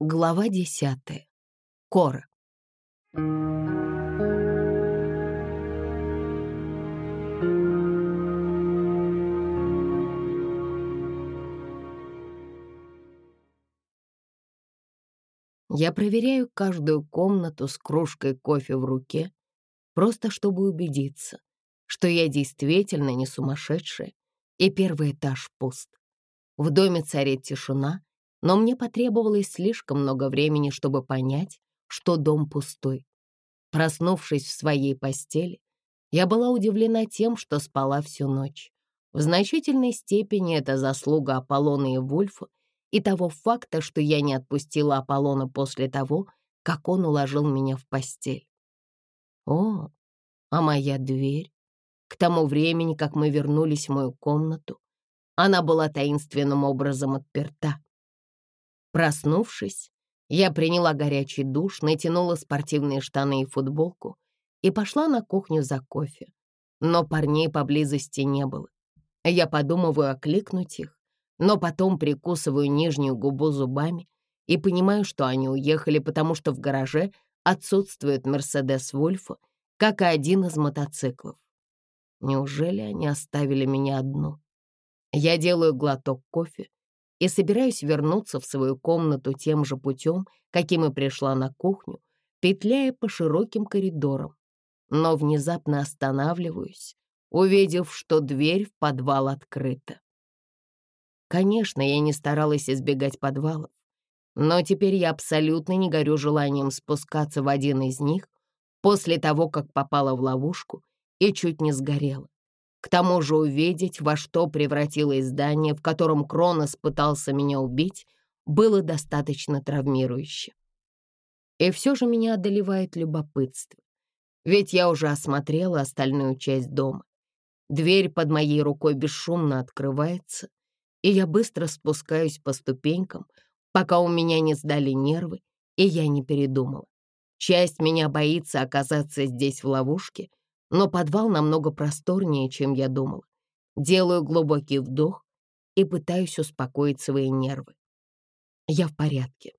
Глава десятая. Кора. Я проверяю каждую комнату с кружкой кофе в руке, просто чтобы убедиться, что я действительно не сумасшедшая, и первый этаж пуст. В доме царит тишина, но мне потребовалось слишком много времени, чтобы понять, что дом пустой. Проснувшись в своей постели, я была удивлена тем, что спала всю ночь. В значительной степени это заслуга Аполлона и Вульфа и того факта, что я не отпустила Аполлона после того, как он уложил меня в постель. О, а моя дверь? К тому времени, как мы вернулись в мою комнату, она была таинственным образом отперта. Проснувшись, я приняла горячий душ, натянула спортивные штаны и футболку и пошла на кухню за кофе. Но парней поблизости не было. Я подумываю окликнуть их, но потом прикусываю нижнюю губу зубами и понимаю, что они уехали, потому что в гараже отсутствует Мерседес Вольфа, как и один из мотоциклов. Неужели они оставили меня одну? Я делаю глоток кофе и собираюсь вернуться в свою комнату тем же путем, каким и пришла на кухню, петляя по широким коридорам. Но внезапно останавливаюсь, увидев, что дверь в подвал открыта. Конечно, я не старалась избегать подвалов, но теперь я абсолютно не горю желанием спускаться в один из них после того, как попала в ловушку и чуть не сгорела. К тому же увидеть, во что превратилось здание, в котором Кронос пытался меня убить, было достаточно травмирующе. И все же меня одолевает любопытство. Ведь я уже осмотрела остальную часть дома. Дверь под моей рукой бесшумно открывается, и я быстро спускаюсь по ступенькам, пока у меня не сдали нервы, и я не передумала. Часть меня боится оказаться здесь в ловушке, но подвал намного просторнее, чем я думал. Делаю глубокий вдох и пытаюсь успокоить свои нервы. Я в порядке.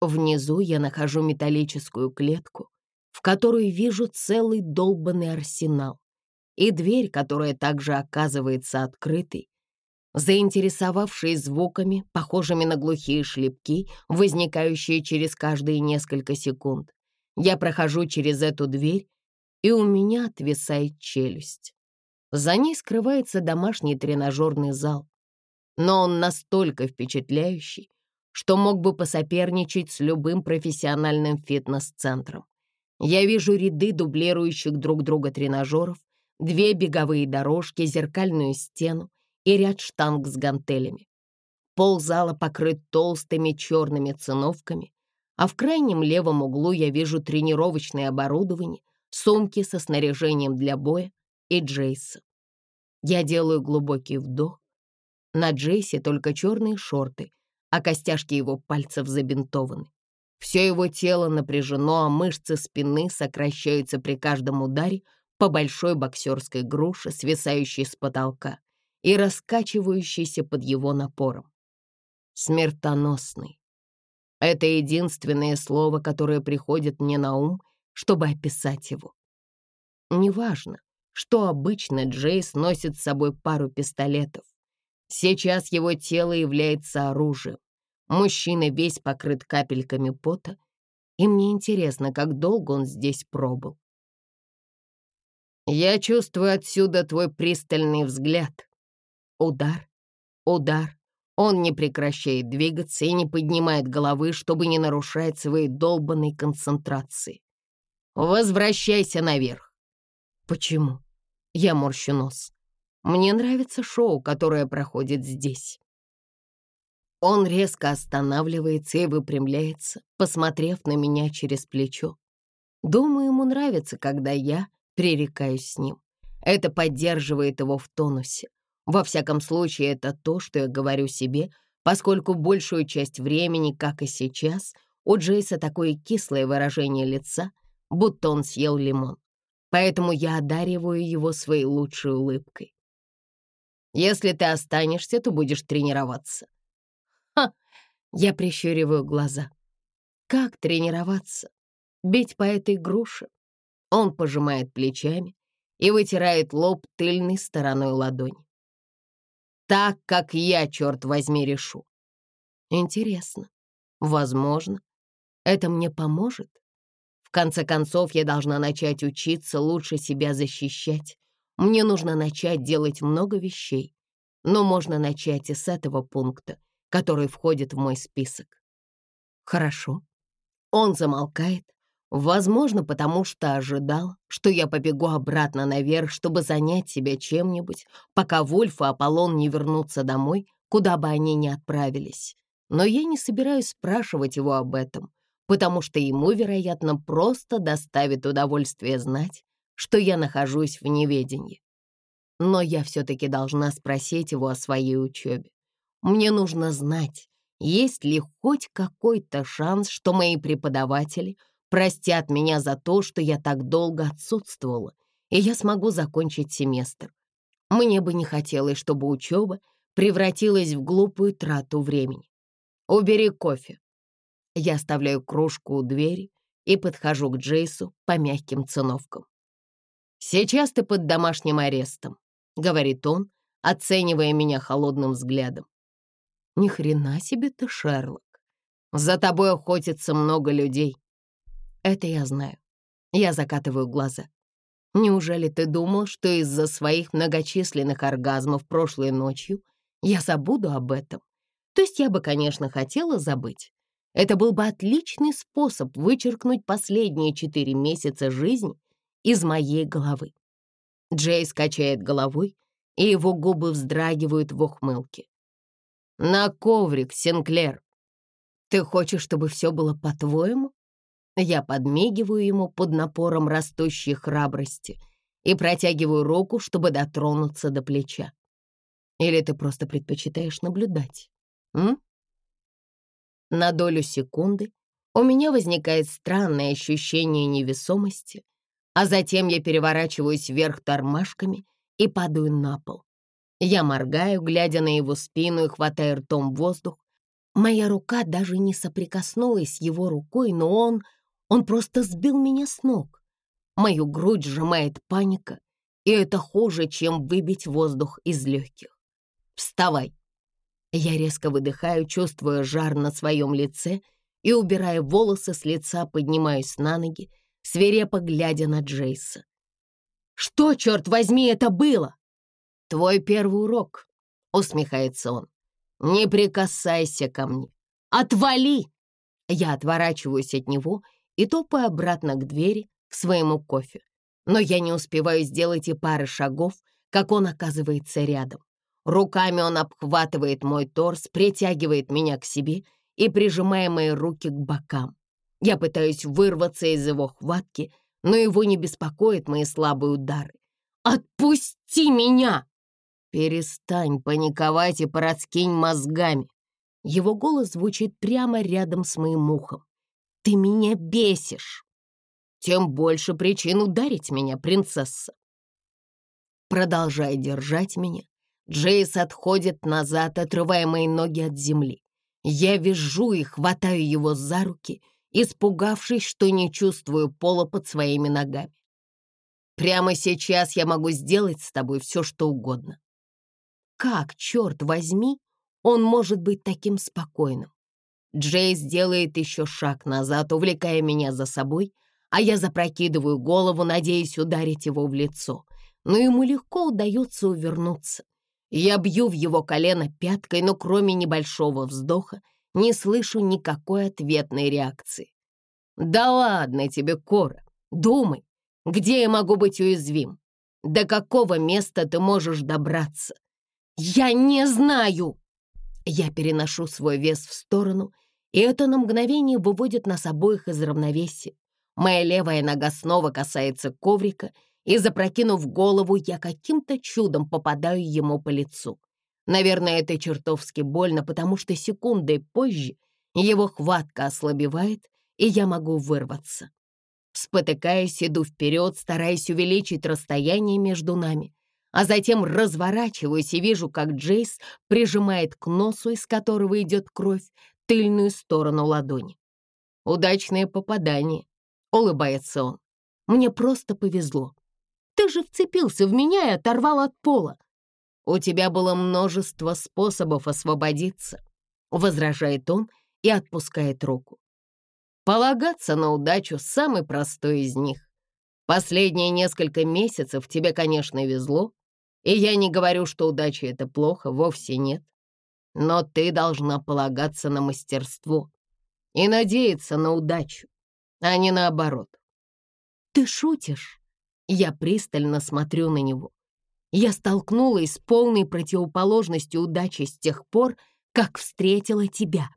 Внизу я нахожу металлическую клетку, в которой вижу целый долбанный арсенал, и дверь, которая также оказывается открытой. Заинтересовавшись звуками, похожими на глухие шлепки, возникающие через каждые несколько секунд, я прохожу через эту дверь и у меня отвисает челюсть. За ней скрывается домашний тренажерный зал, но он настолько впечатляющий, что мог бы посоперничать с любым профессиональным фитнес-центром. Я вижу ряды дублирующих друг друга тренажеров, две беговые дорожки, зеркальную стену и ряд штанг с гантелями. Пол зала покрыт толстыми черными циновками, а в крайнем левом углу я вижу тренировочное оборудование, сумки со снаряжением для боя и Джейса. Я делаю глубокий вдох. На Джейсе только черные шорты, а костяшки его пальцев забинтованы. Все его тело напряжено, а мышцы спины сокращаются при каждом ударе по большой боксерской груше, свисающей с потолка и раскачивающейся под его напором. Смертоносный. Это единственное слово, которое приходит мне на ум — чтобы описать его. Неважно, что обычно Джейс носит с собой пару пистолетов. Сейчас его тело является оружием. Мужчина весь покрыт капельками пота, и мне интересно, как долго он здесь пробыл. Я чувствую отсюда твой пристальный взгляд. Удар, удар. Он не прекращает двигаться и не поднимает головы, чтобы не нарушать своей долбанной концентрации. Возвращайся наверх. Почему? Я морщу нос. Мне нравится шоу, которое проходит здесь. Он резко останавливается и выпрямляется, посмотрев на меня через плечо. Думаю, ему нравится, когда я пререкаюсь с ним. Это поддерживает его в тонусе. Во всяком случае, это то, что я говорю себе, поскольку большую часть времени, как и сейчас, у Джейса такое кислое выражение лица, будто он съел лимон. Поэтому я одариваю его своей лучшей улыбкой. Если ты останешься, то будешь тренироваться. Ха! Я прищуриваю глаза. Как тренироваться? Бить по этой груше? Он пожимает плечами и вытирает лоб тыльной стороной ладони. Так, как я, черт возьми, решу. Интересно. Возможно, это мне поможет? Конце концов, я должна начать учиться лучше себя защищать. Мне нужно начать делать много вещей. Но можно начать и с этого пункта, который входит в мой список. Хорошо. Он замолкает, возможно, потому что ожидал, что я побегу обратно наверх, чтобы занять себя чем-нибудь, пока Вульф и Аполлон не вернутся домой, куда бы они ни отправились. Но я не собираюсь спрашивать его об этом, потому что ему, вероятно, просто доставит удовольствие знать, что я нахожусь в неведении. Но я все-таки должна спросить его о своей учебе. Мне нужно знать, есть ли хоть какой-то шанс, что мои преподаватели простят меня за то, что я так долго отсутствовала, и я смогу закончить семестр. Мне бы не хотелось, чтобы учеба превратилась в глупую трату времени. Убери кофе. Я оставляю кружку у двери и подхожу к Джейсу по мягким циновкам. «Сейчас ты под домашним арестом», — говорит он, оценивая меня холодным взглядом. Ни хрена себе ты, Шерлок. За тобой охотится много людей. Это я знаю. Я закатываю глаза. Неужели ты думал, что из-за своих многочисленных оргазмов прошлой ночью я забуду об этом? То есть я бы, конечно, хотела забыть. Это был бы отличный способ вычеркнуть последние четыре месяца жизни из моей головы. Джейс качает головой, и его губы вздрагивают в ухмылке. На коврик, Синклер. Ты хочешь, чтобы все было по-твоему? Я подмигиваю ему под напором растущей храбрости и протягиваю руку, чтобы дотронуться до плеча. Или ты просто предпочитаешь наблюдать? М? На долю секунды у меня возникает странное ощущение невесомости, а затем я переворачиваюсь вверх тормашками и падаю на пол. Я моргаю, глядя на его спину и хватая ртом воздух. Моя рука даже не соприкоснулась с его рукой, но он... Он просто сбил меня с ног. Мою грудь сжимает паника, и это хуже, чем выбить воздух из легких. «Вставай!» Я резко выдыхаю, чувствуя жар на своем лице и, убирая волосы с лица, поднимаюсь на ноги, свирепо глядя на Джейса. «Что, черт возьми, это было?» «Твой первый урок», — усмехается он. «Не прикасайся ко мне. Отвали!» Я отворачиваюсь от него и топаю обратно к двери, к своему кофе. Но я не успеваю сделать и пары шагов, как он оказывается рядом. Руками он обхватывает мой торс, притягивает меня к себе и прижимая мои руки к бокам. Я пытаюсь вырваться из его хватки, но его не беспокоят мои слабые удары. «Отпусти меня!» «Перестань паниковать и пораскинь мозгами!» Его голос звучит прямо рядом с моим ухом. «Ты меня бесишь!» «Тем больше причин ударить меня, принцесса!» Продолжая держать меня, Джейс отходит назад, отрывая мои ноги от земли. Я вижу и хватаю его за руки, испугавшись, что не чувствую пола под своими ногами. Прямо сейчас я могу сделать с тобой все, что угодно. Как, черт возьми, он может быть таким спокойным? Джейс делает еще шаг назад, увлекая меня за собой, а я запрокидываю голову, надеясь ударить его в лицо. Но ему легко удается увернуться. Я бью в его колено пяткой, но кроме небольшого вздоха не слышу никакой ответной реакции. «Да ладно тебе, Кора, думай, где я могу быть уязвим? До какого места ты можешь добраться? «Я не знаю!» Я переношу свой вес в сторону, и это на мгновение выводит нас обоих из равновесия. Моя левая нога снова касается коврика, и, запрокинув голову, я каким-то чудом попадаю ему по лицу. Наверное, это чертовски больно, потому что секундой позже его хватка ослабевает, и я могу вырваться. Спотыкаясь, иду вперед, стараясь увеличить расстояние между нами, а затем разворачиваюсь и вижу, как Джейс прижимает к носу, из которого идет кровь, тыльную сторону ладони. Удачное попадание, улыбается он. Мне просто повезло. Ты же вцепился в меня и оторвал от пола. У тебя было множество способов освободиться, возражает он и отпускает руку. Полагаться на удачу — самый простой из них. Последние несколько месяцев тебе, конечно, везло, и я не говорю, что удача — это плохо, вовсе нет. Но ты должна полагаться на мастерство и надеяться на удачу, а не наоборот. Ты шутишь? Я пристально смотрю на него. Я столкнулась с полной противоположностью удачи с тех пор, как встретила тебя.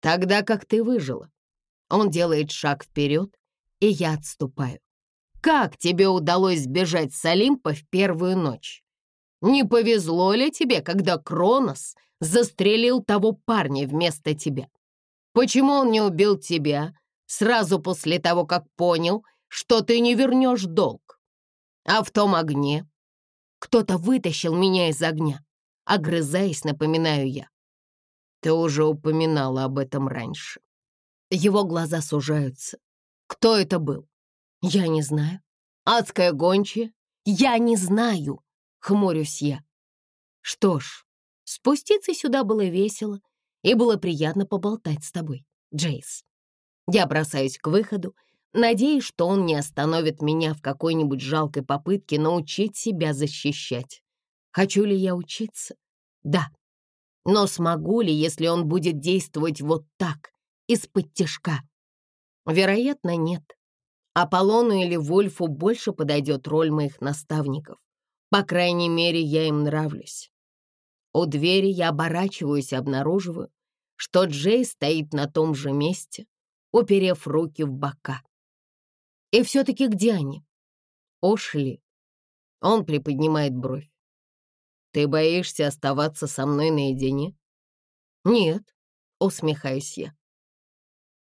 Тогда как ты выжила. Он делает шаг вперед, и я отступаю. Как тебе удалось сбежать с Олимпа в первую ночь? Не повезло ли тебе, когда Кронос застрелил того парня вместо тебя? Почему он не убил тебя сразу после того, как понял, что ты не вернешь долг? А в том огне кто-то вытащил меня из огня. Огрызаясь, напоминаю я. Ты уже упоминала об этом раньше. Его глаза сужаются. Кто это был? Я не знаю. Адская гончая? Я не знаю, хмурюсь я. Что ж, спуститься сюда было весело, и было приятно поболтать с тобой, Джейс. Я бросаюсь к выходу, надеясь, что он не остановит меня в какой-нибудь жалкой попытке научить себя защищать. Хочу ли я учиться? Да. Но смогу ли, если он будет действовать вот так, из-под тяжка? Вероятно, нет. Аполлону или Вольфу больше подойдет роль моих наставников. По крайней мере, я им нравлюсь. У двери я оборачиваюсь и обнаруживаю, что Джей стоит на том же месте, уперев руки в бока. И все-таки где они? Ошли. Он приподнимает бровь. Ты боишься оставаться со мной наедине? Нет, усмехаюсь я.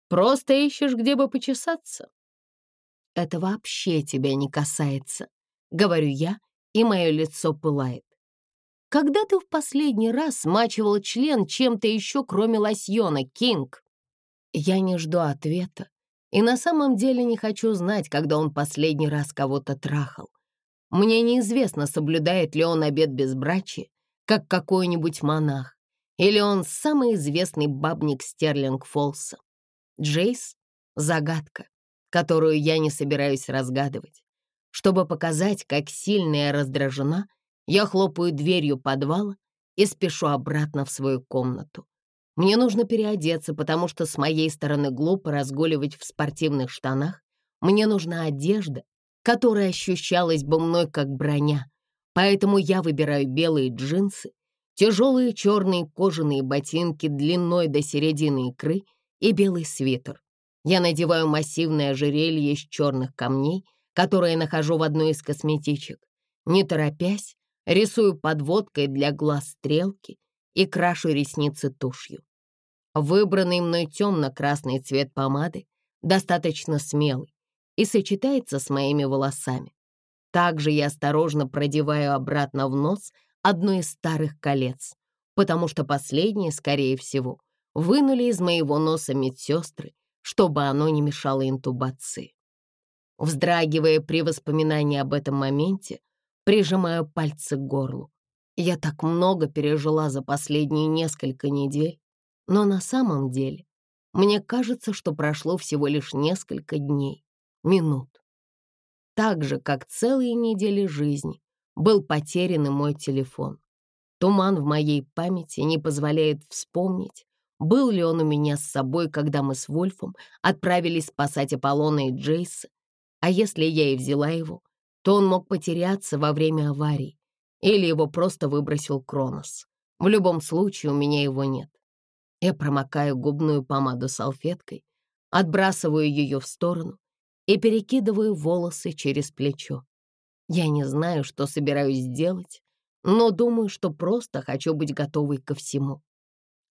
Просто ищешь, где бы почесаться? Это вообще тебя не касается, говорю я, и мое лицо пылает. Когда ты в последний раз смачивал член чем-то еще, кроме лосьона, Кинг? Я не жду ответа. И на самом деле не хочу знать, когда он последний раз кого-то трахал. Мне неизвестно, соблюдает ли он обет безбрачия, как какой-нибудь монах, или он самый известный бабник Стерлинг-Фолса. Джейс — загадка, которую я не собираюсь разгадывать. Чтобы показать, как сильно я раздражена — я хлопаю дверью подвала и спешу обратно в свою комнату. Мне нужно переодеться, потому что с моей стороны глупо разгуливать в спортивных штанах. Мне нужна одежда, которая ощущалась бы мной как броня. Поэтому я выбираю белые джинсы, тяжелые черные кожаные ботинки длиной до середины икры и белый свитер. Я надеваю массивное ожерелье из черных камней, которое нахожу в одной из косметичек. Не торопясь, рисую подводкой для глаз стрелки и крашу ресницы тушью. Выбранный мной темно-красный цвет помады достаточно смелый и сочетается с моими волосами. Также я осторожно продеваю обратно в нос одно из старых колец, потому что последнее, скорее всего, вынули из моего носа медсестры, чтобы оно не мешало интубации. Вздрагивая при воспоминании об этом моменте, прижимаю пальцы к горлу. Я так много пережила за последние несколько недель, но на самом деле мне кажется, что прошло всего лишь несколько дней, минут. Так же, как целые недели жизни, был потерян и мой телефон. Туман в моей памяти не позволяет вспомнить, был ли он у меня с собой, когда мы с Вольфом отправились спасать Аполлона и Джейса, а если я и взяла его, то он мог потеряться во время аварии или его просто выбросил Кронос. В любом случае у меня его нет. Я промокаю губную помаду салфеткой, отбрасываю ее в сторону и перекидываю волосы через плечо. Я не знаю, что собираюсь сделать, но думаю, что просто хочу быть готовой ко всему.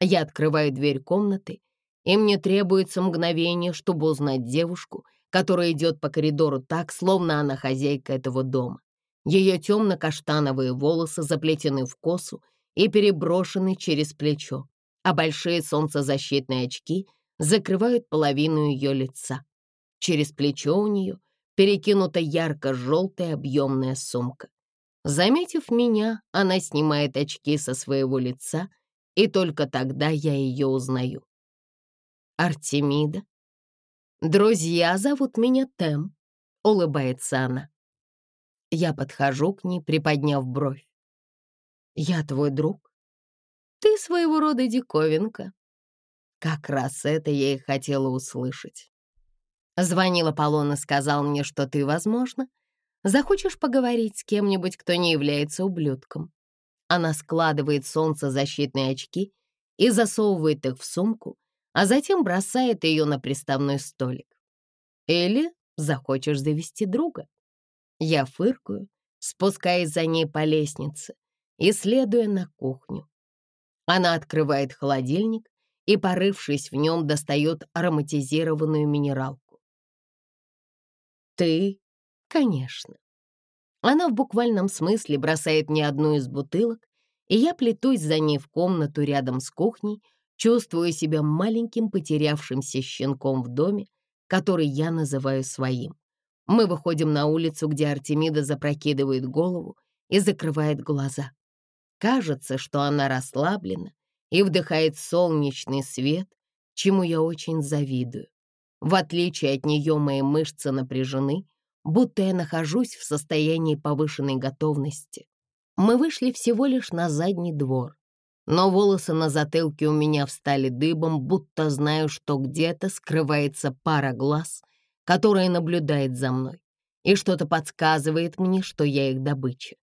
Я открываю дверь комнаты, и мне требуется мгновение, чтобы узнать девушку — которая идет по коридору так, словно она хозяйка этого дома. Ее темно-каштановые волосы заплетены в косу и переброшены через плечо, а большие солнцезащитные очки закрывают половину ее лица. Через плечо у нее перекинута ярко-желтая объемная сумка. Заметив меня, она снимает очки со своего лица, и только тогда я ее узнаю. Артемида. «Друзья зовут меня Тем», — улыбается она. Я подхожу к ней, приподняв бровь. «Я твой друг?» «Ты своего рода диковинка». Как раз это я и хотела услышать. Звонил Аполлон и сказал мне, что ты, возможно, захочешь поговорить с кем-нибудь, кто не является ублюдком. Она складывает солнцезащитные очки и засовывает их в сумку, а затем бросает ее на приставной столик. Или захочешь завести друга. Я фыркаю, спускаясь за ней по лестнице и следуя на кухню. Она открывает холодильник и, порывшись в нем, достает ароматизированную минералку. «Ты?» «Конечно». Она в буквальном смысле бросает мне одну из бутылок, и я плетусь за ней в комнату рядом с кухней, чувствуя себя маленьким потерявшимся щенком в доме, который я называю своим. Мы выходим на улицу, где Артемида запрокидывает голову и закрывает глаза. Кажется, что она расслаблена и вдыхает солнечный свет, чему я очень завидую. В отличие от нее мои мышцы напряжены, будто я нахожусь в состоянии повышенной готовности. Мы вышли всего лишь на задний двор, но волосы на затылке у меня встали дыбом, будто знаю, что где-то скрывается пара глаз, которая наблюдает за мной, и что-то подсказывает мне, что я их добыча.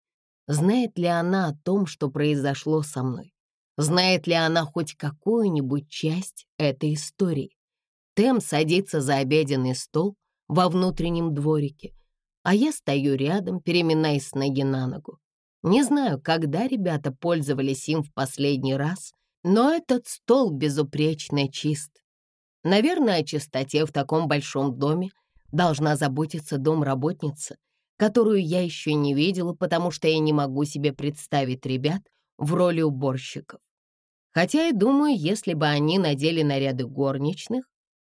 Знает ли она о том, что произошло со мной? Знает ли она хоть какую-нибудь часть этой истории? Тем садится за обеденный стол во внутреннем дворике, а я стою рядом, переминаясь с ноги на ногу. Не знаю, когда ребята пользовались им в последний раз, но этот стол безупречно чист. Наверное, о чистоте в таком большом доме должна заботиться домработница, которую я еще не видела, потому что я не могу себе представить ребят в роли уборщиков. Хотя и думаю, если бы они надели наряды горничных,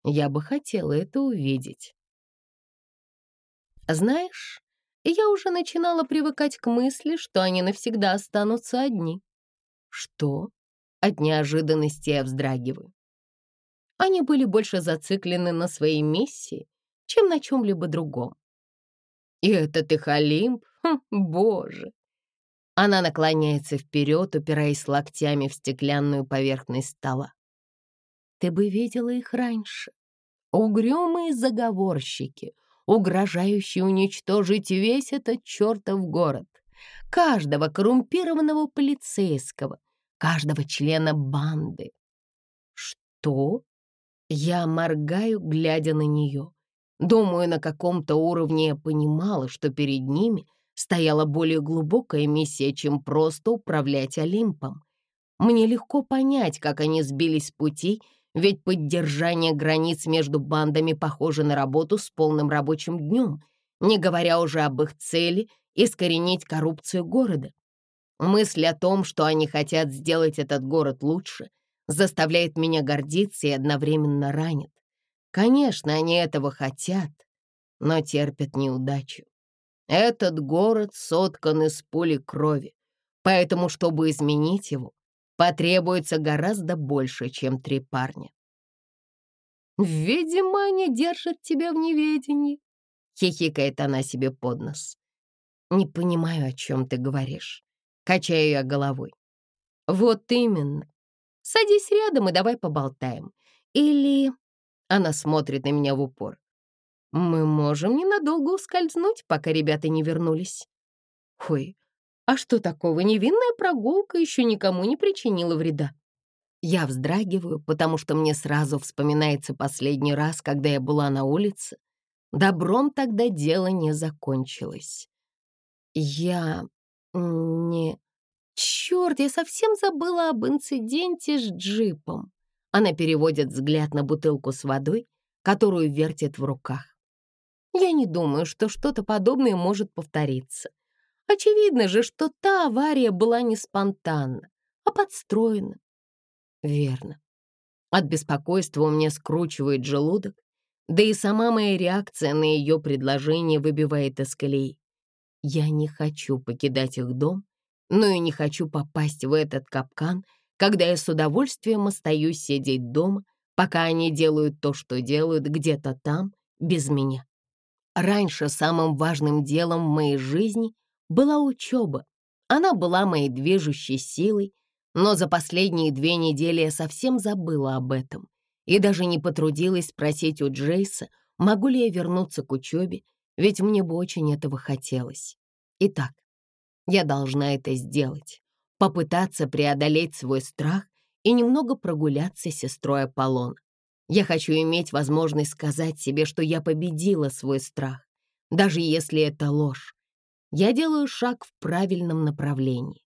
я бы хотела это увидеть. Знаешь, я уже начинала привыкать к мысли, что они навсегда останутся одни. Что? От неожиданности я вздрагиваю. Они были больше зациклены на своей миссии, чем на чем-либо другом. И этот их Олимп, хм, боже! Она наклоняется вперед, упираясь локтями в стеклянную поверхность стола. Ты бы видела их раньше. Угрюмые заговорщики, угрожающие уничтожить весь этот чертов город. Каждого коррумпированного полицейского, каждого члена банды. Что? Я моргаю, глядя на нее. Думаю, на каком-то уровне я понимала, что перед ними стояла более глубокая миссия, чем просто управлять Олимпом. Мне легко понять, как они сбились с пути, ведь поддержание границ между бандами похоже на работу с полным рабочим днем, не говоря уже об их цели — искоренить коррупцию города. Мысль о том, что они хотят сделать этот город лучше — заставляет меня гордиться и одновременно ранит. Конечно, они этого хотят, но терпят неудачу. Этот город соткан из пули крови, поэтому, чтобы изменить его, потребуется гораздо больше, чем три парня. «Видимо, они держат тебя в неведении», — хихикает она себе под нос. «Не понимаю, о чем ты говоришь», — качаю я головой. «Вот именно. Садись рядом и давай поболтаем. Или...» Она смотрит на меня в упор. «Мы можем ненадолго ускользнуть, пока ребята не вернулись». «Ой, а что такого? Невинная прогулка еще никому не причинила вреда». Я вздрагиваю, потому что мне сразу вспоминается последний раз, когда я была на улице. Добром тогда дело не закончилось. Я не... Черт, я совсем забыла об инциденте с джипом. Она переводит взгляд на бутылку с водой, которую вертит в руках. Я не думаю, что что-то подобное может повториться. Очевидно же, что та авария была не спонтанна, а подстроена. Верно. От беспокойства у меня скручивает желудок, да и сама моя реакция на ее предложение выбивает из колеи. Я не хочу покидать их дом, но и не хочу попасть в этот капкан, когда я с удовольствием остаюсь сидеть дома, пока они делают то, что делают где-то там, без меня. Раньше самым важным делом в моей жизни была учеба. Она была моей движущей силой, но за последние две недели я совсем забыла об этом и даже не потрудилась спросить у Джейса, могу ли я вернуться к учебе, ведь мне бы очень этого хотелось. Итак, я должна это сделать, попытаться преодолеть свой страх и немного прогуляться с сестрой Аполлон. Я хочу иметь возможность сказать себе, что я победила свой страх, даже если это ложь. Я делаю шаг в правильном направлении.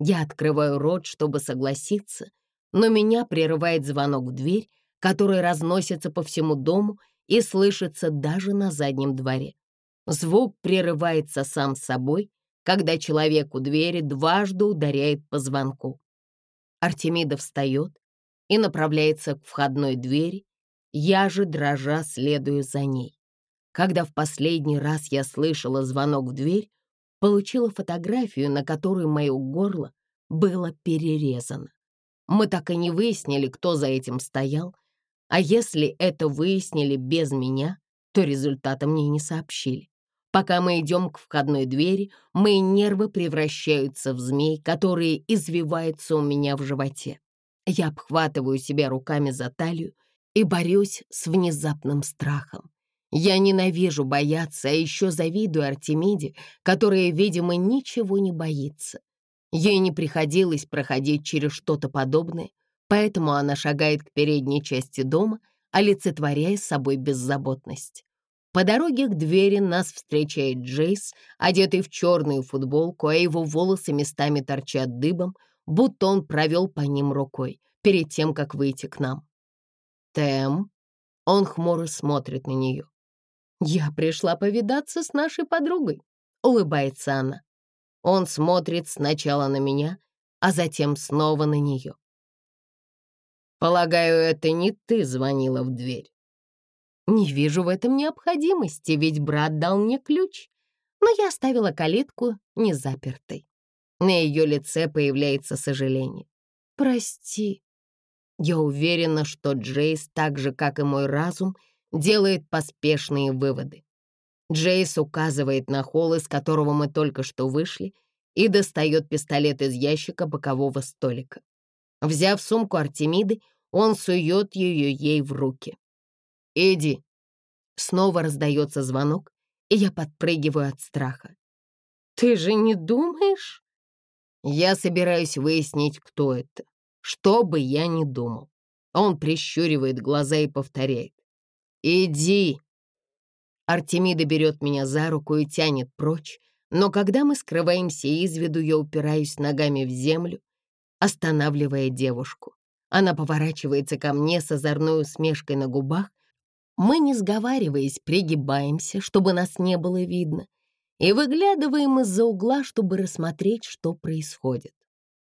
Я открываю рот, чтобы согласиться, но меня прерывает звонок в дверь, который разносится по всему дому и слышится даже на заднем дворе. Звук прерывается сам собой, когда человек у двери дважды ударяет по звонку. Артемида встает и направляется к входной двери, я же, дрожа, следую за ней. Когда в последний раз я слышала звонок в дверь, получила фотографию, на которой мое горло было перерезано. Мы так и не выяснили, кто за этим стоял, а если это выяснили без меня, то результата мне не сообщили. Пока мы идем к входной двери, мои нервы превращаются в змей, которые извиваются у меня в животе. Я обхватываю себя руками за талию и борюсь с внезапным страхом. Я ненавижу бояться, а еще завидую Артемиде, которая, видимо, ничего не боится. Ей не приходилось проходить через что-то подобное, поэтому она шагает к передней части дома, олицетворяя собой беззаботность. По дороге к двери нас встречает Джейс, одетый в черную футболку, а его волосы местами торчат дыбом, будто он провел по ним рукой перед тем, как выйти к нам. «Тэм?» Он хмуро смотрит на нее. «Я пришла повидаться с нашей подругой», — улыбается она. Он смотрит сначала на меня, а затем снова на нее. «Полагаю, это не ты звонила в дверь?» «Не вижу в этом необходимости, ведь брат дал мне ключ, но я оставила калитку незапертой». На ее лице появляется сожаление. «Прости». Я уверена, что Джейс, так же, как и мой разум, — делает поспешные выводы. Джейс указывает на холл, из которого мы только что вышли, и достает пистолет из ящика бокового столика. Взяв сумку Артемиды, он сует ее ей в руки. «Иди». Снова раздается звонок, и я подпрыгиваю от страха. «Ты же не думаешь?» Я собираюсь выяснить, кто это, что бы я ни думал. Он прищуривает глаза и повторяет. «Иди!» Артемида берет меня за руку и тянет прочь, но когда мы скрываемся из виду, я упираюсь ногами в землю, останавливая девушку. Она поворачивается ко мне с озорной усмешкой на губах. Мы, не сговариваясь, пригибаемся, чтобы нас не было видно, и выглядываем из-за угла, чтобы рассмотреть, что происходит.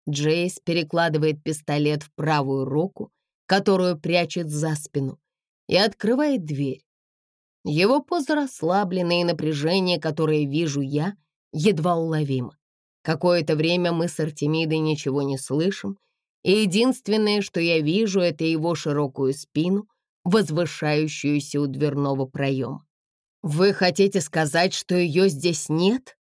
Джейс перекладывает пистолет в правую руку, которую прячет за спину, и открывает дверь. Его поза расслабленная и напряжение, которое вижу я, едва уловимо. Какое-то время мы с Артемидой ничего не слышим, и единственное, что я вижу, это его широкую спину, возвышающуюся у дверного проема. «Вы хотите сказать, что ее здесь нет?»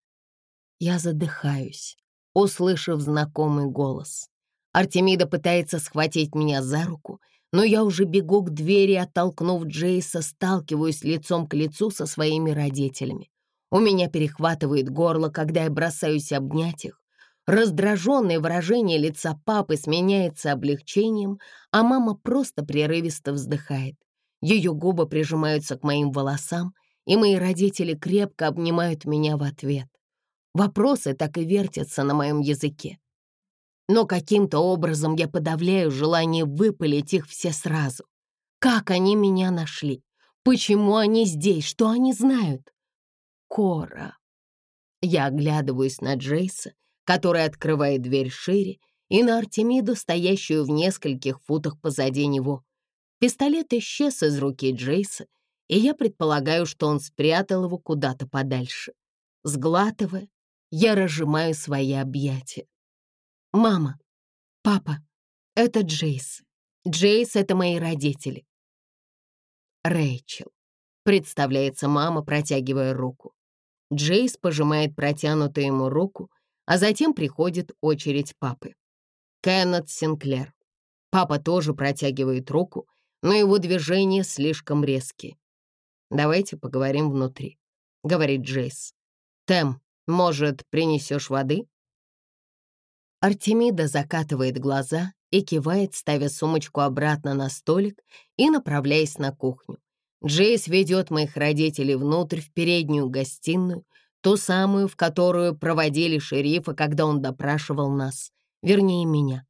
Я задыхаюсь, услышав знакомый голос. Артемида пытается схватить меня за руку — но я уже бегу к двери, оттолкнув Джейса, сталкиваюсь лицом к лицу со своими родителями. У меня перехватывает горло, когда я бросаюсь обнять их. Раздраженное выражение лица папы сменяется облегчением, а мама просто прерывисто вздыхает. Ее губы прижимаются к моим волосам, и мои родители крепко обнимают меня в ответ. Вопросы так и вертятся на моем языке но каким-то образом я подавляю желание выпалить их все сразу. Как они меня нашли? Почему они здесь? Что они знают? Кора. Я оглядываюсь на Джейса, который открывает дверь шире, и на Артемиду, стоящую в нескольких футах позади него. Пистолет исчез из руки Джейса, и я предполагаю, что он спрятал его куда-то подальше. Сглатывая, я разжимаю свои объятия. «Мама, папа, это Джейс. Джейс — это мои родители». «Рэйчел», — представляется мама, протягивая руку. Джейс пожимает протянутую ему руку, а затем приходит очередь папы. Кеннет Синклер. Папа тоже протягивает руку, но его движения слишком резкие. «Давайте поговорим внутри», — говорит Джейс. «Тем, может, принесешь воды?» Артемида закатывает глаза и кивает, ставя сумочку обратно на столик и направляясь на кухню. Джейс ведет моих родителей внутрь, в переднюю гостиную, ту самую, в которую проводили шерифа, когда он допрашивал нас, вернее, меня.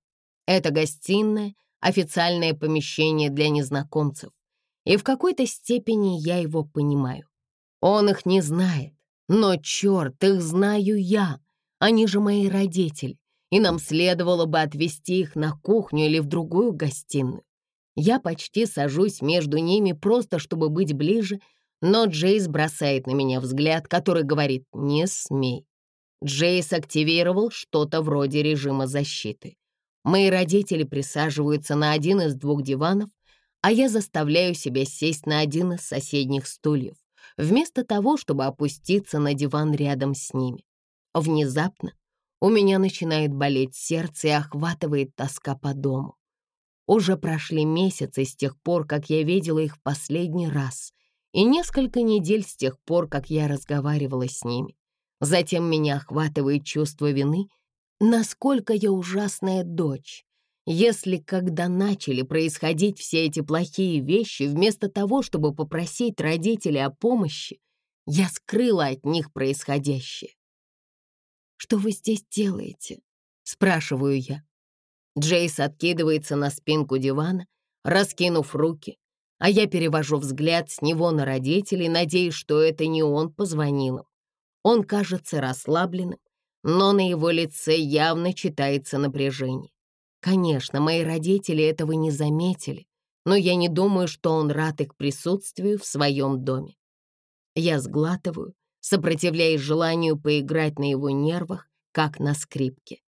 Это гостиная — официальное помещение для незнакомцев, и в какой-то степени я его понимаю. Он их не знает, но, черт, их знаю я, они же мои родители, и нам следовало бы отвезти их на кухню или в другую гостиную. Я почти сажусь между ними просто, чтобы быть ближе, но Джейс бросает на меня взгляд, который говорит «не смей». Джейс активировал что-то вроде режима защиты. Мои родители присаживаются на один из двух диванов, а я заставляю себя сесть на один из соседних стульев, вместо того, чтобы опуститься на диван рядом с ними. Внезапно у меня начинает болеть сердце и охватывает тоска по дому. Уже прошли месяцы с тех пор, как я видела их в последний раз, и несколько недель с тех пор, как я разговаривала с ними. Затем меня охватывает чувство вины, насколько я ужасная дочь. Если когда начали происходить все эти плохие вещи, вместо того, чтобы попросить родителей о помощи, я скрыла от них происходящее. «Что вы здесь делаете?» — спрашиваю я. Джейс откидывается на спинку дивана, раскинув руки, а я перевожу взгляд с него на родителей, надеясь, что это не он позвонил им. Он кажется расслабленным, но на его лице явно читается напряжение. Конечно, мои родители этого не заметили, но я не думаю, что он рад их присутствию в своем доме. Я сглатываю, сопротивляясь желанию поиграть на его нервах, как на скрипке.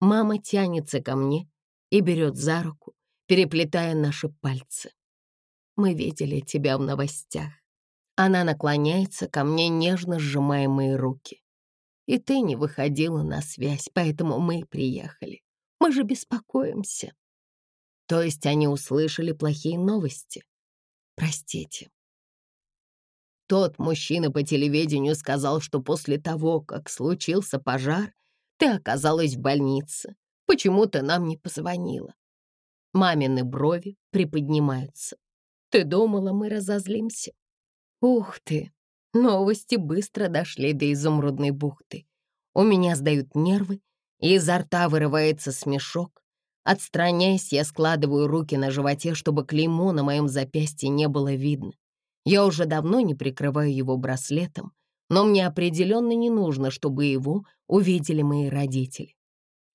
Мама тянется ко мне и берет за руку, переплетая наши пальцы. Мы видели тебя в новостях. Она наклоняется ко мне, нежно сжимая мои руки. И ты не выходила на связь, поэтому мы приехали. Мы же беспокоимся. То есть они услышали плохие новости. Простите. Тот мужчина по телевидению сказал, что после того, как случился пожар, ты оказалась в больнице. Почему ты нам не позвонила?» Мамины брови приподнимаются. «Ты думала, мы разозлимся?» «Ух ты!» Новости быстро дошли до изумрудной бухты. У меня сдают нервы, и изо рта вырывается смешок. Отстраняясь, я складываю руки на животе, чтобы клеймо на моем запястье не было видно. Я уже давно не прикрываю его браслетом, но мне определенно не нужно, чтобы его увидели мои родители.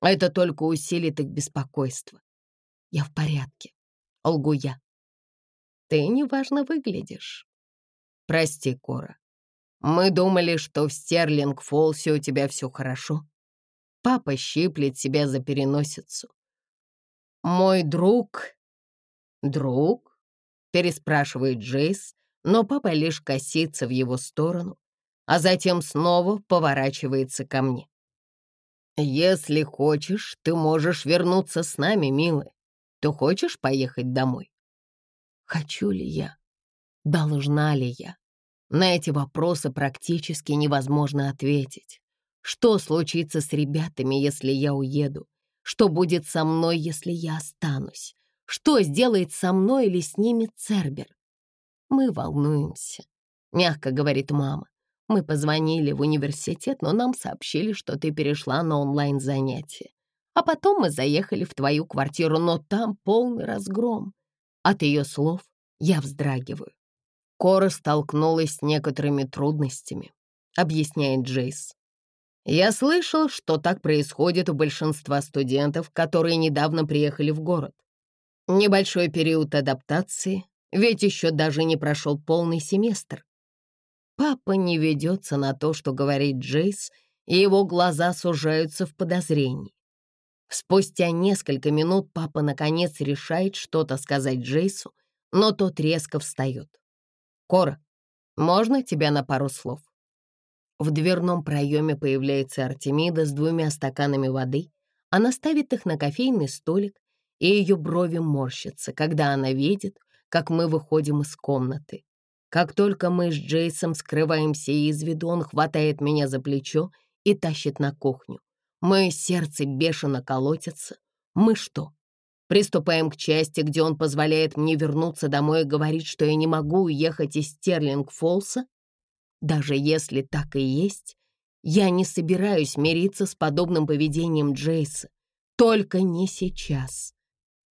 Это только усилит их беспокойство. Я в порядке, лгу я. Ты неважно выглядишь. Прости, Кора. Мы думали, что в Стерлинг-Фолсе у тебя все хорошо. Папа щиплет себя за переносицу. Мой друг... Друг? Переспрашивает Джейс, но папа лишь косится в его сторону, а затем снова поворачивается ко мне. «Если хочешь, ты можешь вернуться с нами, милая. Ты хочешь поехать домой?» Хочу ли я? Должна ли я? На эти вопросы практически невозможно ответить. Что случится с ребятами, если я уеду? Что будет со мной, если я останусь? Что сделает со мной или с ними Цербер? Мы волнуемся, мягко говорит мама. Мы позвонили в университет, но нам сообщили, что ты перешла на онлайн-занятия. А потом мы заехали в твою квартиру, но там полный разгром. От ее слов я вздрагиваю. Кора столкнулась с некоторыми трудностями, объясняет Джейс. Я слышал, что так происходит у большинства студентов, которые недавно приехали в город. Небольшой период адаптации, ведь еще даже не прошел полный семестр. Папа не ведется на то, что говорит Джейс, и его глаза сужаются в подозрении. Спустя несколько минут папа наконец решает что-то сказать Джейсу, но тот резко встает. «Кора, можно тебя на пару слов?» В дверном проеме появляется Артемида с двумя стаканами воды. Она ставит их на кофейный столик, и ее брови морщатся, когда она видит, как мы выходим из комнаты. Как только мы с Джейсом скрываемся из виду, он хватает меня за плечо и тащит на кухню. Мое сердце бешено колотится. Мы что, приступаем к части, где он позволяет мне вернуться домой и говорит, что я не могу уехать из Стерлинг-Фолса? Даже если так и есть, я не собираюсь мириться с подобным поведением Джейса. Только не сейчас.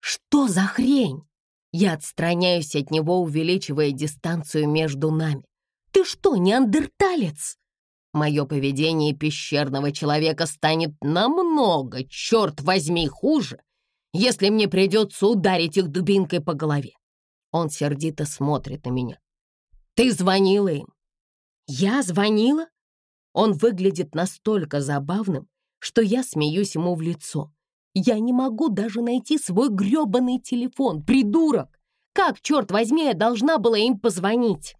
Что за хрень? Я отстраняюсь от него, увеличивая дистанцию между нами. Ты что, неандерталец? Мое поведение пещерного человека станет намного, черт возьми, хуже, если мне придется ударить их дубинкой по голове. Он сердито смотрит на меня. Ты звонила им? Я звонила? Он выглядит настолько забавным, что я смеюсь ему в лицо. Я не могу даже найти свой грёбаный телефон, придурок! Как, черт возьми, я должна была им позвонить?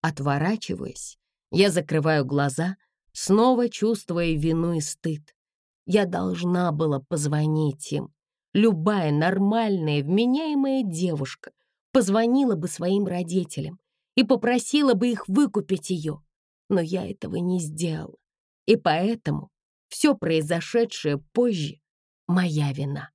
Отворачиваясь, я закрываю глаза, снова чувствуя вину и стыд. Я должна была позвонить им. Любая нормальная, вменяемая девушка позвонила бы своим родителям и попросила бы их выкупить ее. Но я этого не сделала. И поэтому все произошедшее позже — моя вина.